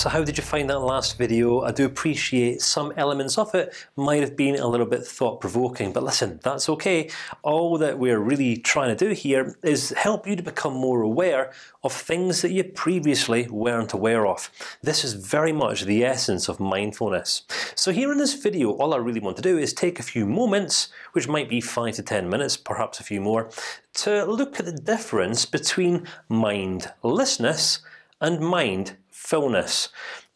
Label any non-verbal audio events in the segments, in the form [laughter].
So how did you find that last video? I do appreciate some elements of it might have been a little bit thought-provoking, but listen, that's okay. All that we're really trying to do here is help you to become more aware of things that you previously weren't aware of. This is very much the essence of mindfulness. So here in this video, all I really want to do is take a few moments, which might be five to ten minutes, perhaps a few more, to look at the difference between mindlessness and mind fullness.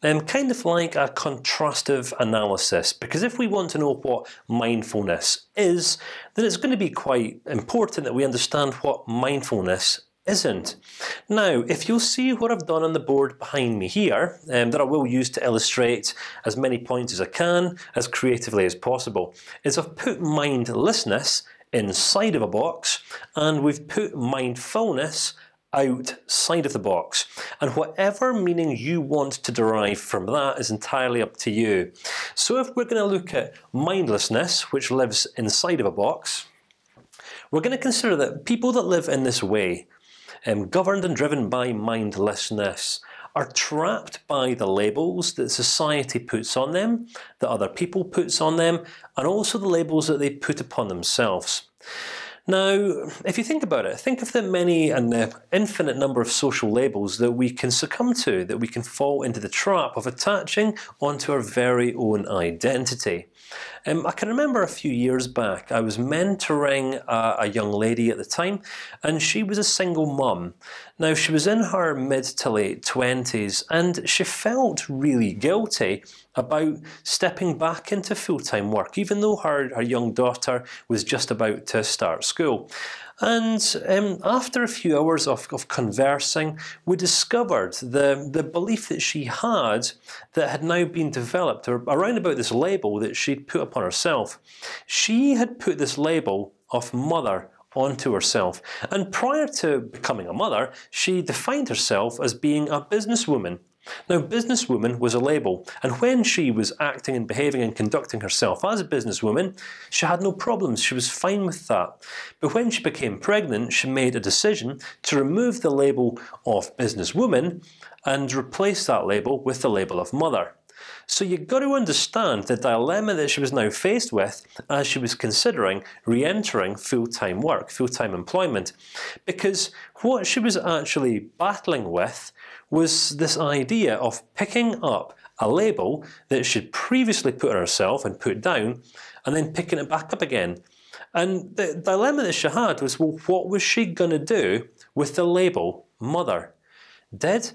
Um, kind of like a contrastive analysis, because if we want to know what mindfulness is, then it's going to be quite important that we understand what mindfulness isn't. Now, if you'll see what I've done on the board behind me here, um, that I will use to illustrate as many points as I can, as creatively as possible, is I've put mindlessness inside of a box, and we've put mindfulness outside of the box, and whatever meaning you want to derive from that is entirely up to you. So, if we're going to look at mindlessness, which lives inside of a box, we're going to consider that people that live in this way, um, governed and driven by mindlessness, are trapped by the labels that society puts on them, that other people puts on them, and also the labels that they put upon themselves. Now, if you think about it, think of the many and the infinite number of social labels that we can succumb to, that we can fall into the trap of attaching onto our very own identity. Um, I can remember a few years back, I was mentoring a, a young lady at the time, and she was a single mum. Now she was in her mid to late twenties, and she felt really guilty about stepping back into full-time work, even though her her young daughter was just about to start school. And um, after a few hours of, of conversing, we discovered the the belief that she had that had now been developed around about this label that she'd put upon herself. She had put this label of mother onto herself, and prior to becoming a mother, she defined herself as being a businesswoman. Now, businesswoman was a label, and when she was acting and behaving and conducting herself as a businesswoman, she had no problems. She was fine with that. But when she became pregnant, she made a decision to remove the label of businesswoman and replace that label with the label of mother. So you've got to understand the dilemma that she was now faced with as she was considering re-entering full-time work, full-time employment, because what she was actually battling with was this idea of picking up a label that she'd previously put on herself and put down, and then picking it back up again. And the dilemma that she had was, well, what was she going to do with the label mother? Did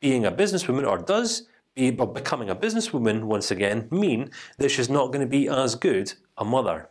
being a businesswoman, or does be, becoming a businesswoman once again mean that she's not going to be as good a mother?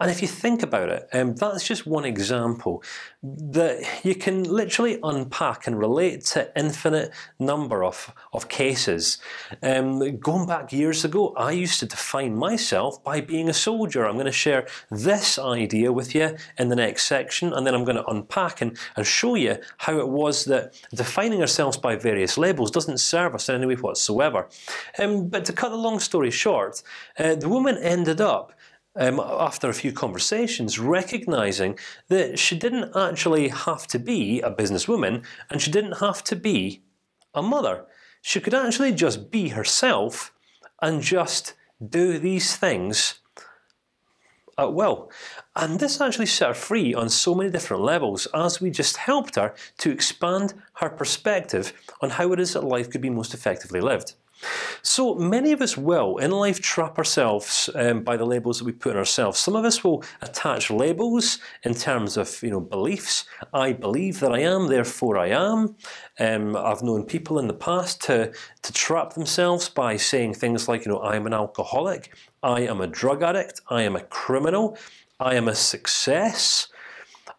And if you think about it, um, that's just one example that you can literally unpack and relate to infinite number of of cases. Um, going back years ago, I used to define myself by being a soldier. I'm going to share this idea with you in the next section, and then I'm going to unpack and and show you how it was that defining ourselves by various labels doesn't serve us in any way whatsoever. Um, but to cut the long story short, uh, the woman ended up um, after a few conversations, recognizing that she didn't actually have to be a businesswoman, and she didn't have to be a mother. She could actually just be herself and just do these things at will. And this actually set her free on so many different levels, as we just helped her to expand her perspective on how it is that life could be most effectively lived. So many of us will in life trap ourselves um, by the labels that we put on ourselves. Some of us will attach labels in terms of you know beliefs. I believe that I am, therefore I am. Um, I've known people in the past to to trap themselves by saying things like you know I am an alcoholic, I am a drug addict, I am a criminal, I am a success.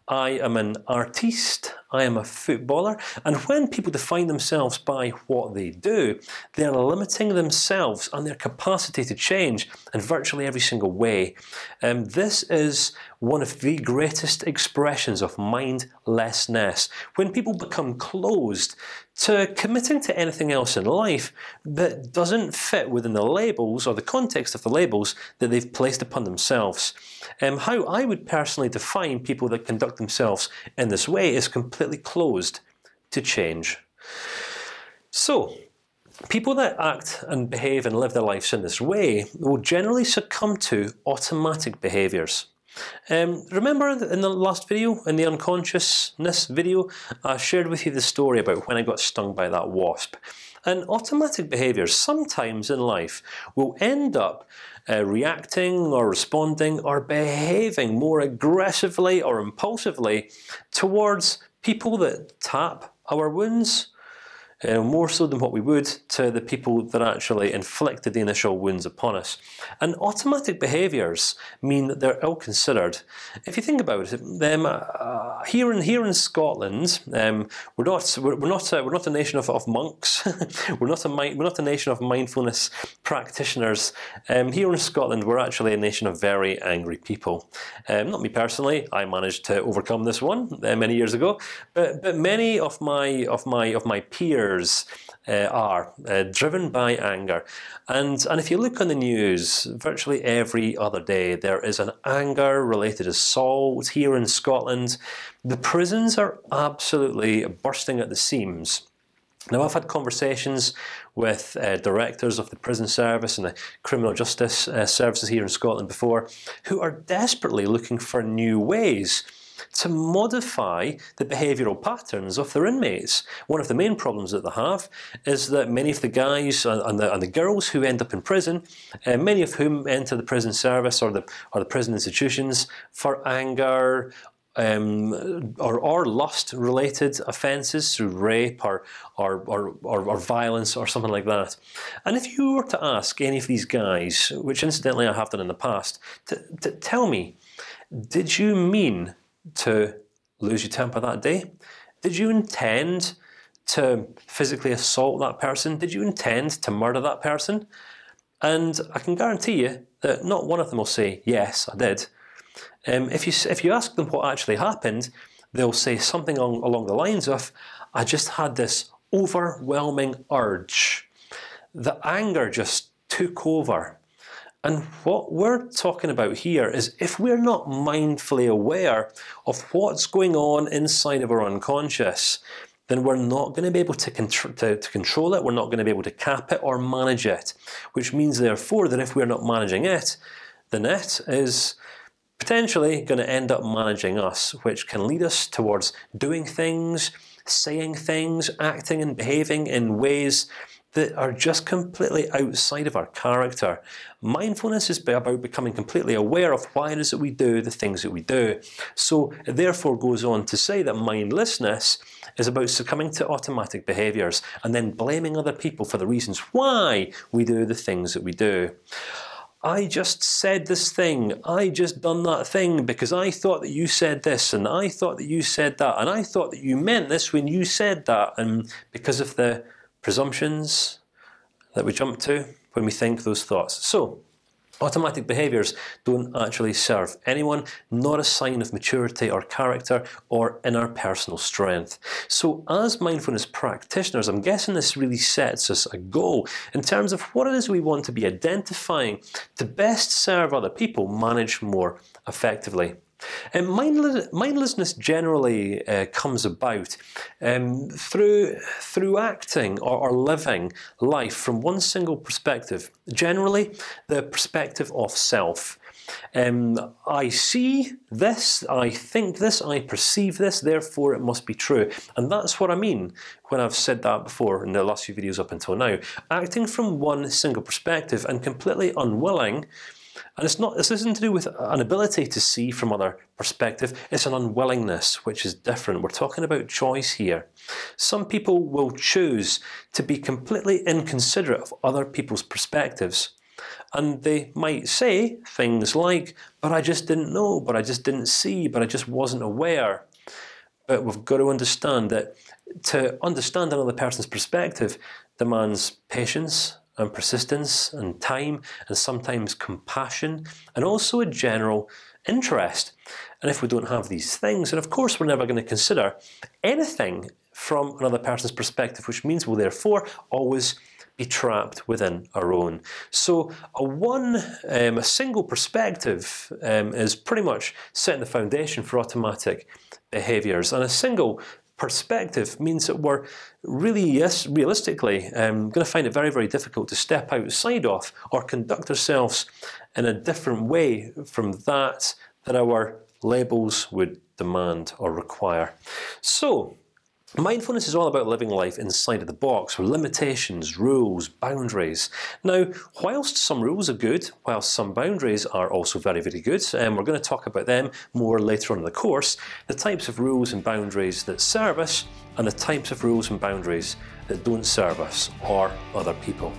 I am an artiste. I am a footballer. And when people define themselves by what they do, they're limiting themselves and their capacity to change in virtually every single way. Um, this is one of the greatest expressions of mindlessness. When people become closed to committing to anything else in life that doesn't fit within the labels or the context of the labels that they've placed upon themselves. Um, how I would personally define people that conduct themselves in this way is completely closed to change. So, people that act and behave and live their lives in this way will generally succumb to automatic behaviors. Um, remember in the last video, in the unconsciousness video, I shared with you the story about when I got stung by that wasp. And automatic behaviors sometimes in life will end up uh, reacting or responding or behaving more aggressively or impulsively towards people that tap our wounds uh, more so than what we would to the people that actually inflicted the initial wounds upon us. And automatic behaviours mean that they're ill-considered. If you think about it, um, uh, here in here in Scotland, um, we're not we're, we're not a, we're not a nation of, of monks. [laughs] we're not a we're not a nation of mindfulness practitioners. Um, here in Scotland, we're actually a nation of very angry people. Um, not me personally. I managed to overcome this one uh, many years ago, but but many of my of my of my peers uh, are uh, driven by anger, and and if you look on the news, virtually every other day there is an anger-related assault here in Scotland. The prisons are absolutely bursting at the seams. Now, I've had conversations with uh, directors of the prison service and the criminal justice uh, services here in Scotland before, who are desperately looking for new ways to modify the behavioural patterns of their inmates. One of the main problems that they have is that many of the guys and the, and the girls who end up in prison, uh, many of whom enter the prison service or the or the prison institutions for anger um, or, or lust-related offences through rape or or, or or, or violence or something like that. And if you were to ask any of these guys, which incidentally I have done in the past, to, to tell me, did you mean to lose your temper that day? Did you intend to physically assault that person? Did you intend to murder that person? And I can guarantee you that not one of them will say yes, I did. Um, if you if you ask them what actually happened, they'll say something along, along the lines of, "I just had this overwhelming urge. The anger just took over." And what we're talking about here is if we're not mindfully aware of what's going on inside of our unconscious, then we're not going to be able to, to, to, control it. We're not going to be able to cap it or manage it. Which means, therefore, that if we're not managing it, the net is potentially going to end up managing us, which can lead us towards doing things, saying things, acting and behaving in ways that are just completely outside of our character. Mindfulness is about becoming completely aware of why it is that we do the things that we do. So it therefore goes on to say that mindlessness is about succumbing to automatic behaviors and then blaming other people for the reasons why we do the things that we do. I just said this thing. I just done that thing because I thought that you said this, and I thought that you said that, and I thought that you meant this when you said that, and because of the presumptions that we jump to when we think those thoughts. So. Automatic behaviors don't actually serve anyone, not a sign of maturity or character or inner personal strength. So, as mindfulness practitioners, I'm guessing this really sets us a goal in terms of what it is we want to be identifying to best serve other people, manage more effectively. And mindlessness generally uh, comes about um, through through acting or, or, living life from one single perspective. Generally, the perspective of self. Um, I see this, I think this, I perceive this, therefore it must be true. And that's what I mean when I've said that before in the last few videos up until now. Acting from one single perspective and completely unwilling and it's not. This isn't to do with an ability to see from other perspective. It's an unwillingness, which is different. We're talking about choice here. Some people will choose to be completely inconsiderate of other people's perspectives, and they might say things like, "But I just didn't know. But I just didn't see. But I just wasn't aware." But we've got to understand that to understand another person's perspective demands patience and persistence and time and sometimes compassion and also a general interest. And if we don't have these things, then of course we're never going to consider anything from another person's perspective, which means we'll therefore always be trapped within our own. So a one, um, a single perspective um, is pretty much setting the foundation for automatic behaviors, and a single perspective means that we're really, yes, realistically, um, going to find it very, very difficult to step outside of or conduct ourselves in a different way from that that our labels would demand or require. So. Mindfulness is all about living life inside of the box with limitations, rules, boundaries. Now, whilst some rules are good, whilst some boundaries are also very, very good, and we're going to talk about them more later on in the course, the types of rules and boundaries that serve us, and the types of rules and boundaries that don't serve us or other people.